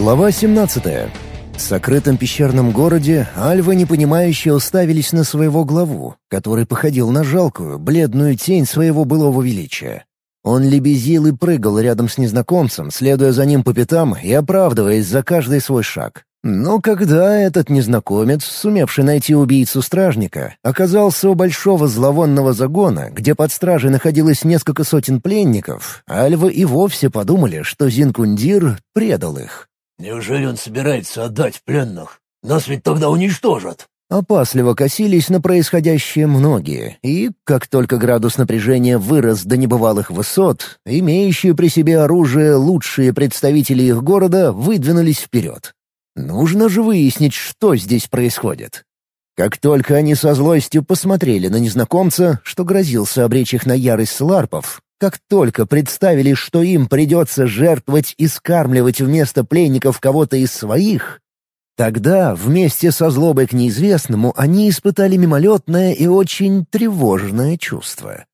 Глава 17. В сокрытом пещерном городе альвы непонимающе уставились на своего главу, который походил на жалкую, бледную тень своего былого величия. Он лебезил и прыгал рядом с незнакомцем, следуя за ним по пятам и оправдываясь за каждый свой шаг. Но когда этот незнакомец, сумевший найти убийцу стражника, оказался у большого зловонного загона, где под стражей находилось несколько сотен пленников, альвы и вовсе подумали, что Зинкундир предал их. «Неужели он собирается отдать пленных? Нас ведь тогда уничтожат!» Опасливо косились на происходящее многие, и, как только градус напряжения вырос до небывалых высот, имеющие при себе оружие лучшие представители их города выдвинулись вперед. Нужно же выяснить, что здесь происходит. Как только они со злостью посмотрели на незнакомца, что грозился обречь их на ярость сларпов, как только представили, что им придется жертвовать и скармливать вместо пленников кого-то из своих, тогда вместе со злобой к неизвестному они испытали мимолетное и очень тревожное чувство.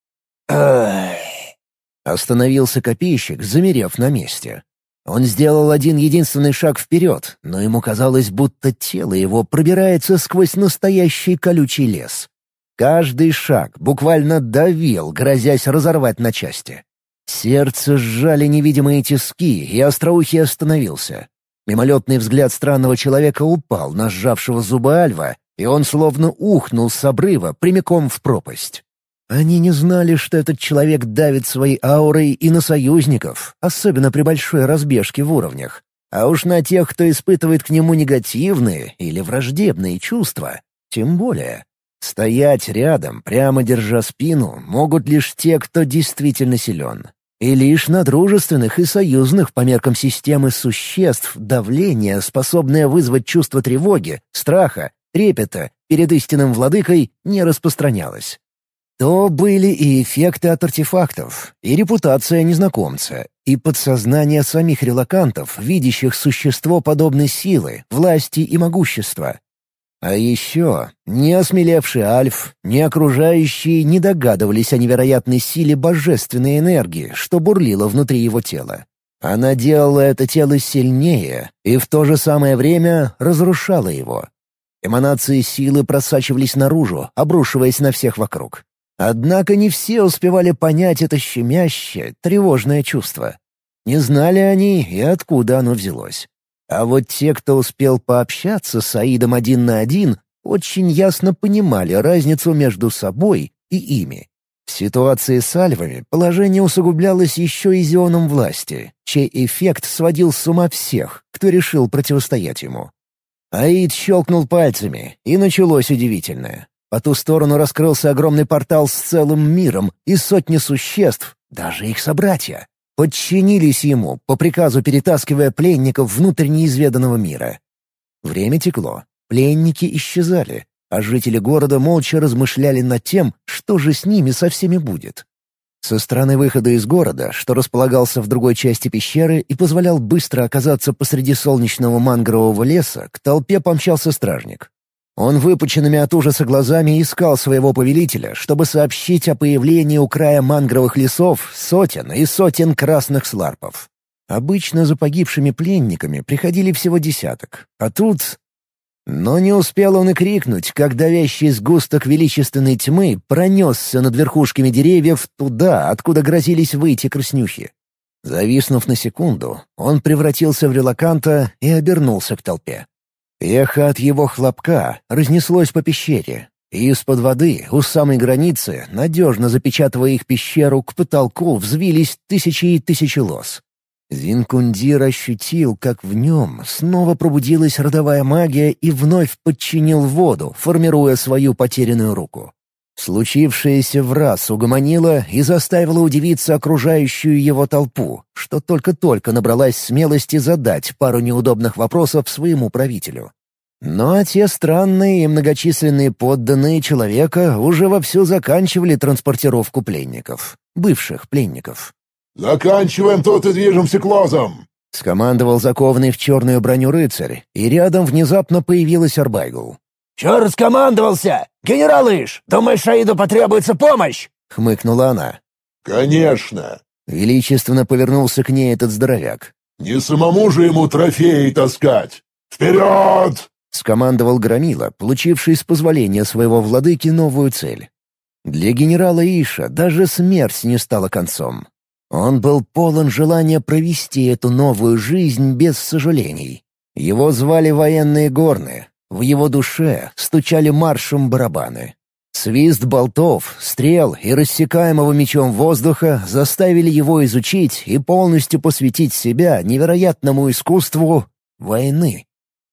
Остановился копейщик, замерев на месте. Он сделал один единственный шаг вперед, но ему казалось, будто тело его пробирается сквозь настоящий колючий лес. Каждый шаг буквально давил, грозясь разорвать на части. Сердце сжали невидимые тиски, и Остроухий остановился. Мимолетный взгляд странного человека упал на сжавшего зубы Альва, и он словно ухнул с обрыва прямиком в пропасть. Они не знали, что этот человек давит своей аурой и на союзников, особенно при большой разбежке в уровнях. А уж на тех, кто испытывает к нему негативные или враждебные чувства, тем более. Стоять рядом, прямо держа спину, могут лишь те, кто действительно силен. И лишь на дружественных и союзных по меркам системы существ давление, способное вызвать чувство тревоги, страха, трепета перед истинным владыкой, не распространялось. То были и эффекты от артефактов, и репутация незнакомца, и подсознание самих релакантов, видящих существо подобной силы, власти и могущества, а еще ни осмелевший Альф, ни окружающие не догадывались о невероятной силе божественной энергии, что бурлила внутри его тела. Она делала это тело сильнее и в то же самое время разрушала его. Эманации силы просачивались наружу, обрушиваясь на всех вокруг. Однако не все успевали понять это щемящее, тревожное чувство. Не знали они и откуда оно взялось. А вот те, кто успел пообщаться с Аидом один на один, очень ясно понимали разницу между собой и ими. В ситуации с альвами положение усугублялось еще и зионом власти, чей эффект сводил с ума всех, кто решил противостоять ему. Аид щелкнул пальцами, и началось удивительное. По ту сторону раскрылся огромный портал с целым миром и сотни существ, даже их собратья подчинились ему, по приказу перетаскивая пленников внутрь неизведанного мира. Время текло, пленники исчезали, а жители города молча размышляли над тем, что же с ними со всеми будет. Со стороны выхода из города, что располагался в другой части пещеры и позволял быстро оказаться посреди солнечного мангрового леса, к толпе помчался стражник. Он выпученными от ужаса глазами искал своего повелителя, чтобы сообщить о появлении у края мангровых лесов сотен и сотен красных сларпов. Обычно за погибшими пленниками приходили всего десяток, а тут... Но не успел он и крикнуть, как давящий сгусток величественной тьмы пронесся над верхушками деревьев туда, откуда грозились выйти краснюхи. Зависнув на секунду, он превратился в релаканта и обернулся к толпе. Эхо от его хлопка разнеслось по пещере, и из-под воды, у самой границы, надежно запечатывая их пещеру, к потолку взвились тысячи и тысячи лос. Зинкундир ощутил, как в нем снова пробудилась родовая магия и вновь подчинил воду, формируя свою потерянную руку. Случившееся в раз угомонило и заставило удивиться окружающую его толпу, что только-только набралась смелости задать пару неудобных вопросов своему правителю. Но те странные и многочисленные подданные человека уже вовсю заканчивали транспортировку пленников, бывших пленников. «Заканчиваем тут и движемся к лозам!» — скомандовал закованный в черную броню рыцарь, и рядом внезапно появилась Арбайгл. «Чё раскомандовался? Генерал Иш, думаешь, Шаиду потребуется помощь?» — хмыкнула она. «Конечно!» Величественно повернулся к ней этот здоровяк. Не самому же ему трофеи таскать! Вперед!» — скомандовал Громила, получивший с позволения своего владыки новую цель. Для генерала Иша даже смерть не стала концом. Он был полон желания провести эту новую жизнь без сожалений. Его звали военные горны. В его душе стучали маршем барабаны. Свист болтов, стрел и рассекаемого мечом воздуха заставили его изучить и полностью посвятить себя невероятному искусству войны.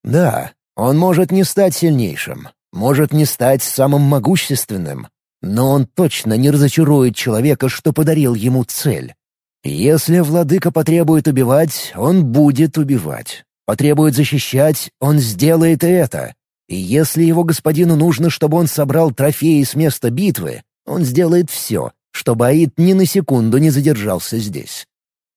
Да, он может не стать сильнейшим, может не стать самым могущественным, но он точно не разочарует человека, что подарил ему цель. Если владыка потребует убивать, он будет убивать. Потребует защищать, он сделает это. И если его господину нужно, чтобы он собрал трофеи с места битвы, он сделает все, чтобы Аид ни на секунду не задержался здесь.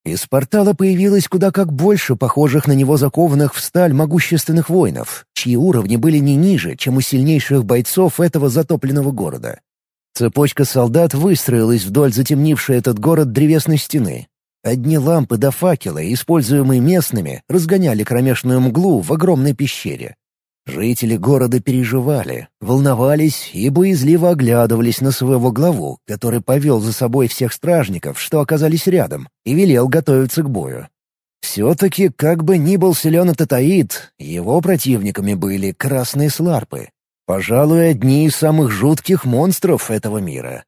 Из портала появилось куда как больше похожих на него закованных в сталь могущественных воинов, чьи уровни были не ниже, чем у сильнейших бойцов этого затопленного города. Цепочка солдат выстроилась вдоль затемнившей этот город древесной стены. Одни лампы до факела, используемые местными, разгоняли кромешную мглу в огромной пещере. Жители города переживали, волновались и боязливо оглядывались на своего главу, который повел за собой всех стражников, что оказались рядом, и велел готовиться к бою. Все-таки, как бы ни был силен этот Аид, его противниками были красные сларпы, Пожалуй, одни из самых жутких монстров этого мира.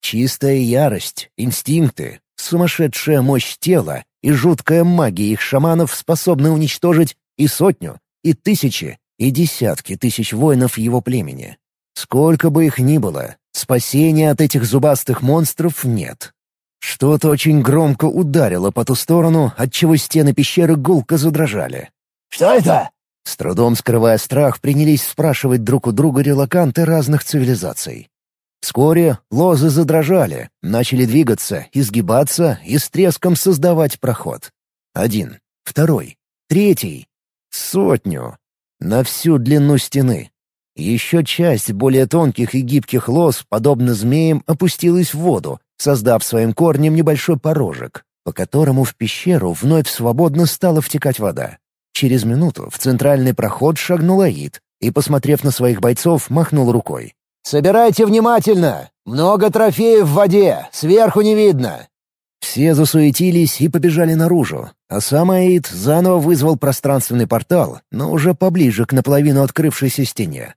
Чистая ярость, инстинкты, сумасшедшая мощь тела и жуткая магия их шаманов способны уничтожить и сотню, и тысячи, и десятки тысяч воинов его племени. Сколько бы их ни было, спасения от этих зубастых монстров нет. Что-то очень громко ударило по ту сторону, отчего стены пещеры гулко задрожали. «Что это?» С трудом скрывая страх, принялись спрашивать друг у друга релаканты разных цивилизаций. Вскоре лозы задрожали, начали двигаться, изгибаться и с треском создавать проход. Один, второй, третий. Сотню. На всю длину стены. Еще часть более тонких и гибких лоз, подобно змеям, опустилась в воду, создав своим корнем небольшой порожек, по которому в пещеру вновь свободно стала втекать вода. Через минуту в центральный проход шагнул Аид и, посмотрев на своих бойцов, махнул рукой. «Собирайте внимательно! Много трофеев в воде, сверху не видно!» Все засуетились и побежали наружу, а сам Аид заново вызвал пространственный портал, но уже поближе к наполовину открывшейся стене.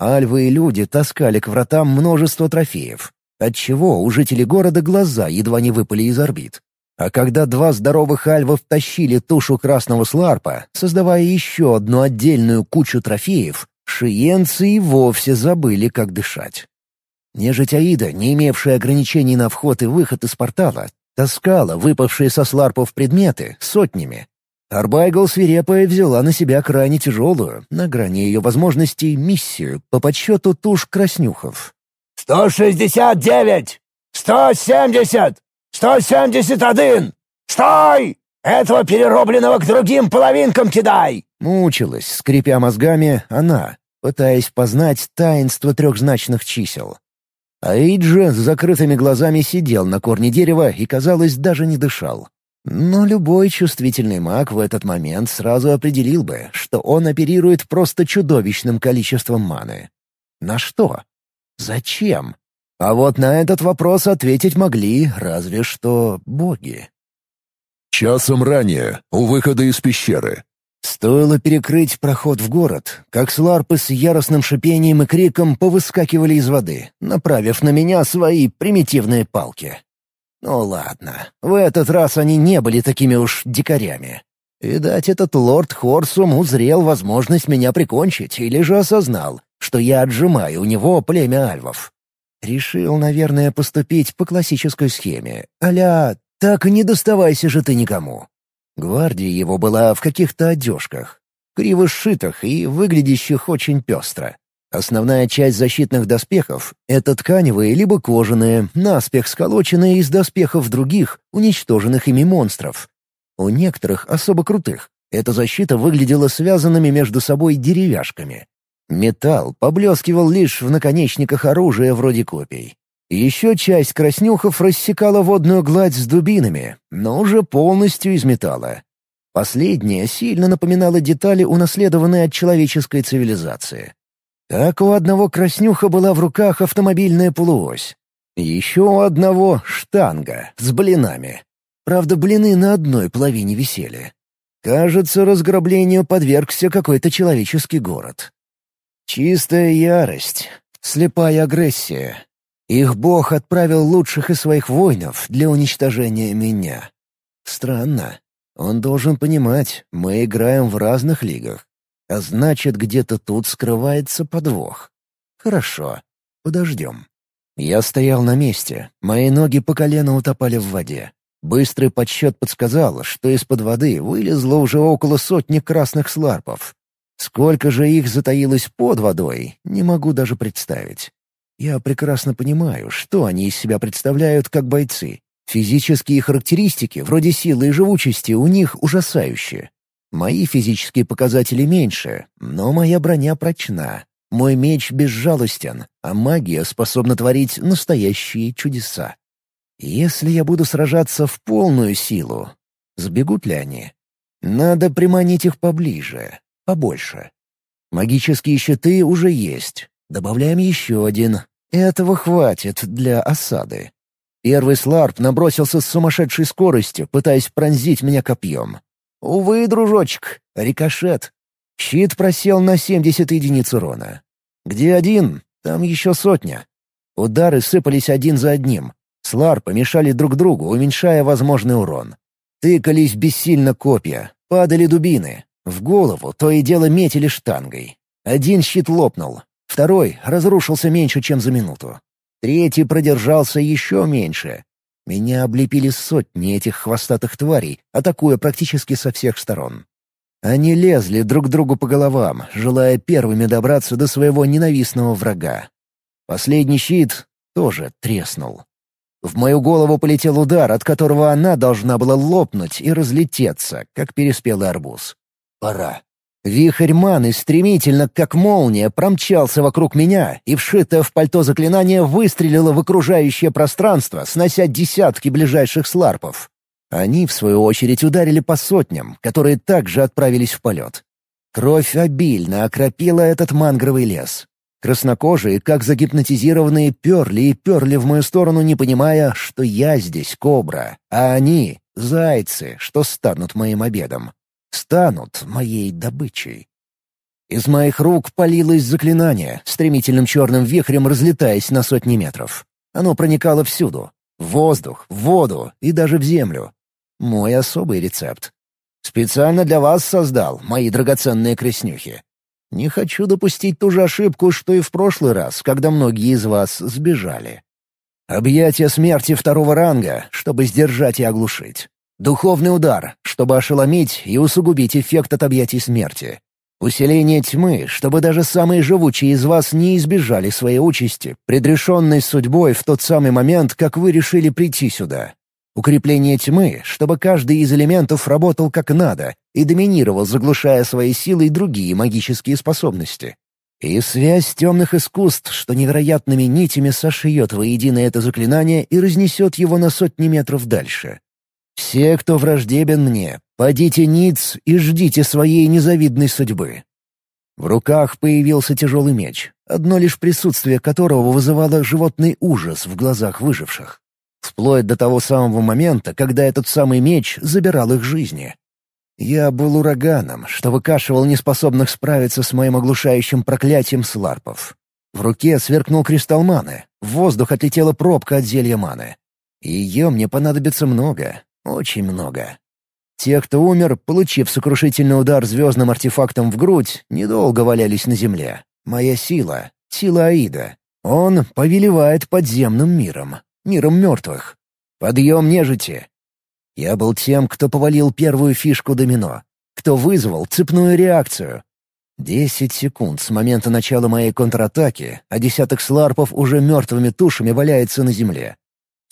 Альвы и люди таскали к вратам множество трофеев, отчего у жителей города глаза едва не выпали из орбит. А когда два здоровых альвов тащили тушу красного сларпа, создавая еще одну отдельную кучу трофеев, шиенцы и вовсе забыли, как дышать. Нежить Аида, не имевшая ограничений на вход и выход из портала, таскала выпавшие со сларпов предметы сотнями. Арбайгл свирепая взяла на себя крайне тяжелую, на грани ее возможностей, миссию по подсчету туш краснюхов. «Сто шестьдесят девять! Сто семьдесят! «Сто семьдесят один! Стой! Этого переробленного к другим половинкам кидай!» Мучилась, скрипя мозгами, она, пытаясь познать таинство трехзначных чисел. Аиджи с закрытыми глазами сидел на корне дерева и, казалось, даже не дышал. Но любой чувствительный маг в этот момент сразу определил бы, что он оперирует просто чудовищным количеством маны. На что? Зачем? А вот на этот вопрос ответить могли разве что боги. Часом ранее, у выхода из пещеры. Стоило перекрыть проход в город, как сларпы с яростным шипением и криком повыскакивали из воды, направив на меня свои примитивные палки. Ну ладно, в этот раз они не были такими уж дикарями. Видать, этот лорд Хорсум узрел возможность меня прикончить или же осознал, что я отжимаю у него племя альвов. Решил, наверное, поступить по классической схеме. Аля, так не доставайся же ты никому. Гвардия его была в каких-то одежках, криво сшитых и выглядящих очень пестро. Основная часть защитных доспехов — это тканевые либо кожаные, наспех сколоченные из доспехов других, уничтоженных ими монстров. У некоторых, особо крутых, эта защита выглядела связанными между собой деревяшками. Металл поблескивал лишь в наконечниках оружия вроде копий. Еще часть краснюхов рассекала водную гладь с дубинами, но уже полностью из металла. Последняя сильно напоминала детали, унаследованные от человеческой цивилизации. Так у одного краснюха была в руках автомобильная полуось. Еще у одного — штанга с блинами. Правда, блины на одной половине висели. Кажется, разграблению подвергся какой-то человеческий город. Чистая ярость, слепая агрессия. Их бог отправил лучших из своих воинов для уничтожения меня. Странно. Он должен понимать, мы играем в разных лигах. А значит, где-то тут скрывается подвох. Хорошо, подождем. Я стоял на месте, мои ноги по колено утопали в воде. Быстрый подсчет подсказал, что из-под воды вылезло уже около сотни красных сларпов. Сколько же их затаилось под водой, не могу даже представить. Я прекрасно понимаю, что они из себя представляют как бойцы. Физические характеристики, вроде силы и живучести, у них ужасающие. Мои физические показатели меньше, но моя броня прочна. Мой меч безжалостен, а магия способна творить настоящие чудеса. Если я буду сражаться в полную силу, сбегут ли они? Надо приманить их поближе, побольше. Магические щиты уже есть. Добавляем еще один. Этого хватит для осады. Первый сларп набросился с сумасшедшей скоростью, пытаясь пронзить меня копьем. Увы, дружочек, рикошет. Щит просел на 70 единиц урона. Где один, там еще сотня. Удары сыпались один за одним. Слар помешали друг другу, уменьшая возможный урон. Тыкались бессильно копья, падали дубины. В голову то и дело метили штангой. Один щит лопнул, второй разрушился меньше, чем за минуту. Третий продержался еще меньше. Меня облепили сотни этих хвостатых тварей, атакуя практически со всех сторон. Они лезли друг другу по головам, желая первыми добраться до своего ненавистного врага. Последний щит тоже треснул. В мою голову полетел удар, от которого она должна была лопнуть и разлететься, как переспелый арбуз. Пора. Вихрь маны стремительно, как молния, промчался вокруг меня, и вшитое в пальто заклинание выстрелило в окружающее пространство, снося десятки ближайших сларпов. Они, в свою очередь, ударили по сотням, которые также отправились в полет. Кровь обильно окропила этот мангровый лес. Краснокожие, как загипнотизированные, перли и перли в мою сторону, не понимая, что я здесь кобра, а они — зайцы, что станут моим обедом. Станут моей добычей. Из моих рук палилось заклинание, стремительным черным вихрем разлетаясь на сотни метров. Оно проникало всюду — в воздух, в воду и даже в землю. Мой особый рецепт. Специально для вас создал, мои драгоценные краснюхи. Не хочу допустить ту же ошибку, что и в прошлый раз, когда многие из вас сбежали. Объятие смерти второго ранга, чтобы сдержать и оглушить. Духовный удар, чтобы ошеломить и усугубить эффект от объятий смерти. Усиление тьмы, чтобы даже самые живучие из вас не избежали своей участи, предрешенной судьбой в тот самый момент, как вы решили прийти сюда. Укрепление тьмы, чтобы каждый из элементов работал как надо и доминировал, заглушая своей силой другие магические способности. И связь темных искусств, что невероятными нитями сошьет воедино это заклинание и разнесет его на сотни метров дальше. Все, кто враждебен мне, подите ниц и ждите своей незавидной судьбы. В руках появился тяжелый меч, одно лишь присутствие которого вызывало животный ужас в глазах выживших. Вплоть до того самого момента, когда этот самый меч забирал их жизни. Я был ураганом, что выкашивал неспособных справиться с моим оглушающим проклятием сларпов. В руке сверкнул кристалл маны, в воздух отлетела пробка от зелья маны. Ее мне понадобится много, очень много. Те, кто умер, получив сокрушительный удар звездным артефактом в грудь, недолго валялись на земле. Моя сила — сила Аида. Он повелевает подземным миром миром мертвых. Подъем нежити. Я был тем, кто повалил первую фишку домино, кто вызвал цепную реакцию. Десять секунд с момента начала моей контратаки, а десяток сларпов уже мертвыми тушами валяется на земле.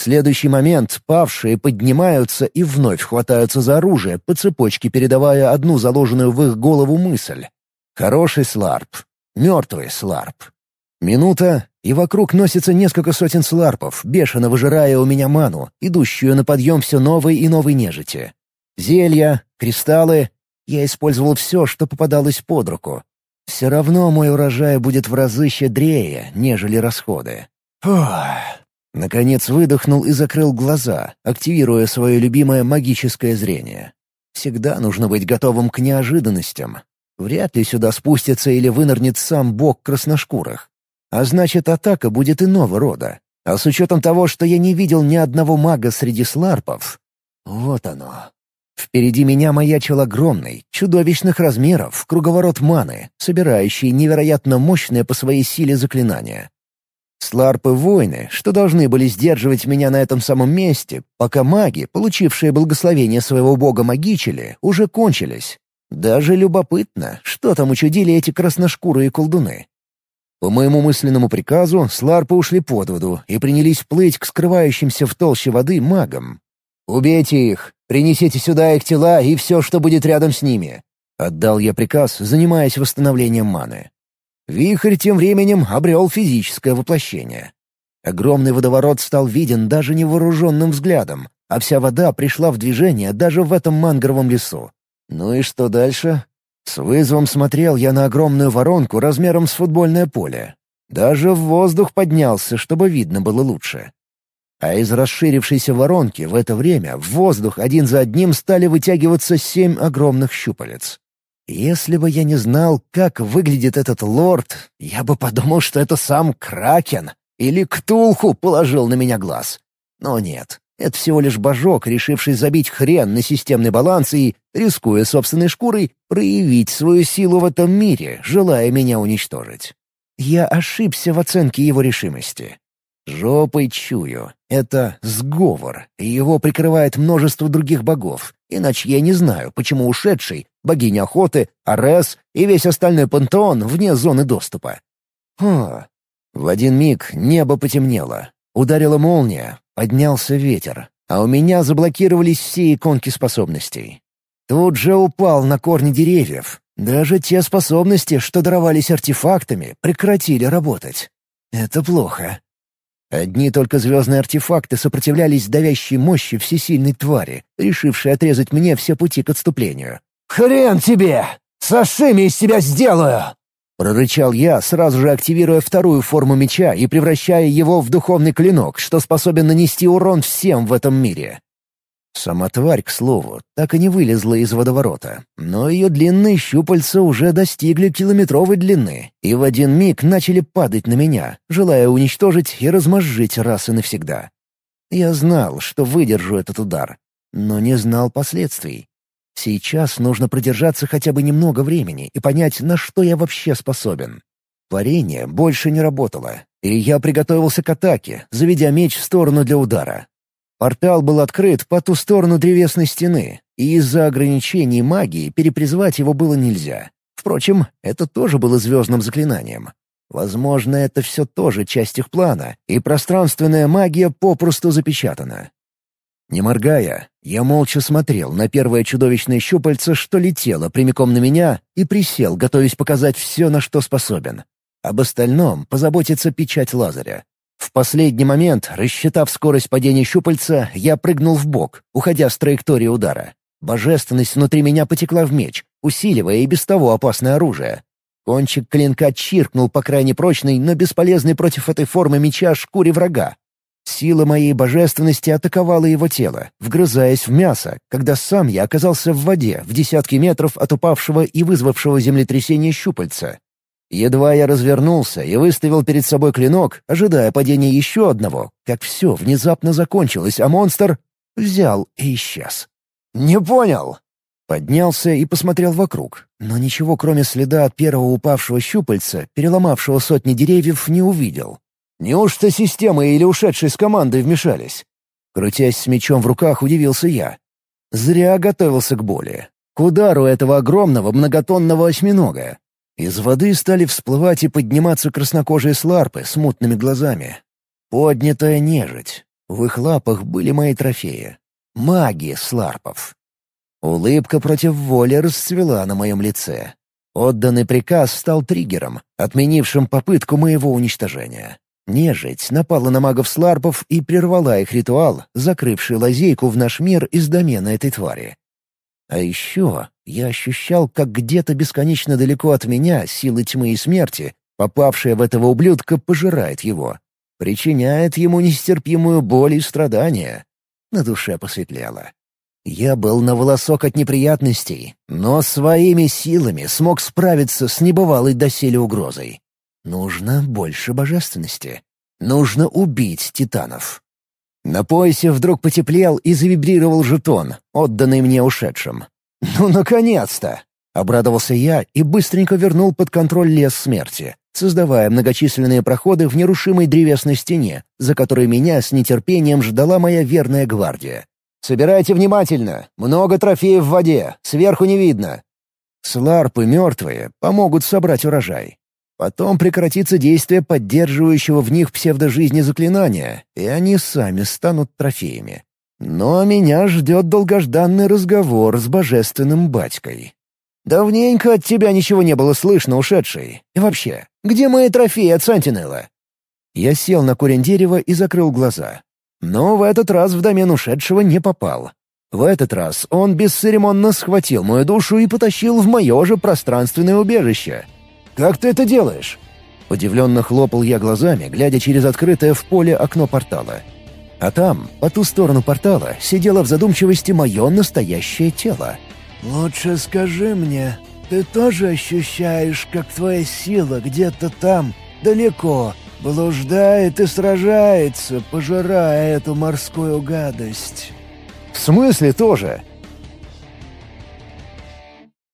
Следующий момент павшие поднимаются и вновь хватаются за оружие, по цепочке передавая одну заложенную в их голову мысль. Хороший сларп. Мертвый сларп. Минута, и вокруг носится несколько сотен сларпов, бешено выжирая у меня ману, идущую на подъем все новой и новой нежити. Зелья, кристаллы. Я использовал все, что попадалось под руку. Все равно мой урожай будет в разы щедрее, нежели расходы. Фух. Наконец выдохнул и закрыл глаза, активируя свое любимое магическое зрение. Всегда нужно быть готовым к неожиданностям. Вряд ли сюда спустится или вынырнет сам бог красношкурых. А значит, атака будет иного рода. А с учетом того, что я не видел ни одного мага среди сларпов... Вот оно. Впереди меня маячил огромный, чудовищных размеров, круговорот маны, собирающий невероятно мощное по своей силе заклинание. Сларпы-воины, что должны были сдерживать меня на этом самом месте, пока маги, получившие благословение своего бога Магичели, уже кончились. Даже любопытно, что там учудили эти красношкурые колдуны. По моему мысленному приказу, сларпы ушли под воду и принялись плыть к скрывающимся в толще воды магам. «Убейте их! Принесите сюда их тела и все, что будет рядом с ними!» Отдал я приказ, занимаясь восстановлением маны. Вихрь тем временем обрел физическое воплощение. Огромный водоворот стал виден даже невооруженным взглядом, а вся вода пришла в движение даже в этом мангровом лесу. Ну и что дальше? С вызовом смотрел я на огромную воронку размером с футбольное поле. Даже в воздух поднялся, чтобы видно было лучше. А из расширившейся воронки в это время в воздух один за одним стали вытягиваться семь огромных щупалец. Если бы я не знал, как выглядит этот лорд, я бы подумал, что это сам Кракен или Ктулху положил на меня глаз. Но нет, это всего лишь божок, решивший забить хрен на системный баланс и, рискуя собственной шкурой, проявить свою силу в этом мире, желая меня уничтожить. Я ошибся в оценке его решимости. Жопой чую. Это сговор, и его прикрывает множество других богов. Иначе я не знаю, почему ушедший, богиня охоты, Арес и весь остальной пантеон вне зоны доступа. О, в один миг небо потемнело. Ударила молния, поднялся ветер, а у меня заблокировались все иконки способностей. Тут же упал на корни деревьев. Даже те способности, что даровались артефактами, прекратили работать. Это плохо. Одни только звездные артефакты сопротивлялись давящей мощи всесильной твари, решившей отрезать мне все пути к отступлению. «Хрен тебе! Сашими из тебя сделаю!» Прорычал я, сразу же активируя вторую форму меча и превращая его в духовный клинок, что способен нанести урон всем в этом мире. Сама тварь, к слову, так и не вылезла из водоворота, но ее длинные щупальца уже достигли километровой длины и в один миг начали падать на меня, желая уничтожить и размозжить раз и навсегда. Я знал, что выдержу этот удар, но не знал последствий. Сейчас нужно продержаться хотя бы немного времени и понять, на что я вообще способен. Варенье больше не работало, и я приготовился к атаке, заведя меч в сторону для удара. Портал был открыт по ту сторону древесной стены, и из-за ограничений магии перепризвать его было нельзя. Впрочем, это тоже было звездным заклинанием. Возможно, это все тоже часть их плана, и пространственная магия попросту запечатана. Не моргая, я молча смотрел на первое чудовищное щупальце, что летело прямиком на меня, и присел, готовясь показать все, на что способен. Об остальном позаботится печать Лазаря. В последний момент, рассчитав скорость падения щупальца, я прыгнул в бок, уходя с траектории удара. Божественность внутри меня потекла в меч, усиливая и без того опасное оружие. Кончик клинка чиркнул по крайне прочной, но бесполезной против этой формы меча шкуре врага. Сила моей божественности атаковала его тело, вгрызаясь в мясо, когда сам я оказался в воде в десятки метров от упавшего и вызвавшего землетрясение щупальца. Едва я развернулся и выставил перед собой клинок, ожидая падения еще одного, как все внезапно закончилось, а монстр взял и исчез. «Не понял!» Поднялся и посмотрел вокруг, но ничего кроме следа от первого упавшего щупальца, переломавшего сотни деревьев, не увидел. Неужто система или ушедшие с командой вмешались? Крутясь с мечом в руках, удивился я. Зря готовился к боли. К удару этого огромного многотонного осьминога. Из воды стали всплывать и подниматься краснокожие сларпы с мутными глазами. Поднятая нежить. В их лапах были мои трофеи. Маги сларпов. Улыбка против воли расцвела на моем лице. Отданный приказ стал триггером, отменившим попытку моего уничтожения. Нежить напала на магов-сларпов и прервала их ритуал, закрывший лазейку в наш мир из домена этой твари. А еще я ощущал, как где-то бесконечно далеко от меня силы тьмы и смерти, попавшая в этого ублюдка, пожирает его. Причиняет ему нестерпимую боль и страдания. На душе посветлело. Я был на волосок от неприятностей, но своими силами смог справиться с небывалой доселе угрозой. Нужно больше божественности. Нужно убить титанов. На поясе вдруг потеплел и завибрировал жетон, отданный мне ушедшим. «Ну, наконец-то!» — обрадовался я и быстренько вернул под контроль лес смерти, создавая многочисленные проходы в нерушимой древесной стене, за которой меня с нетерпением ждала моя верная гвардия. «Собирайте внимательно! Много трофеев в воде, сверху не видно!» Сларпы мертвые помогут собрать урожай. Потом прекратится действие поддерживающего в них псевдожизни заклинания, и они сами станут трофеями. Но меня ждет долгожданный разговор с божественным батькой. «Давненько от тебя ничего не было слышно, ушедший. И вообще, где мои трофеи от Сантинелла?» Я сел на корень дерева и закрыл глаза. Но в этот раз в домен ушедшего не попал. В этот раз он бесцеремонно схватил мою душу и потащил в мое же пространственное убежище — «Как ты это делаешь?» Удивленно хлопал я глазами, глядя через открытое в поле окно портала. А там, по ту сторону портала, сидело в задумчивости мое настоящее тело. «Лучше скажи мне, ты тоже ощущаешь, как твоя сила где-то там, далеко, блуждает и сражается, пожирая эту морскую гадость?» «В смысле тоже?»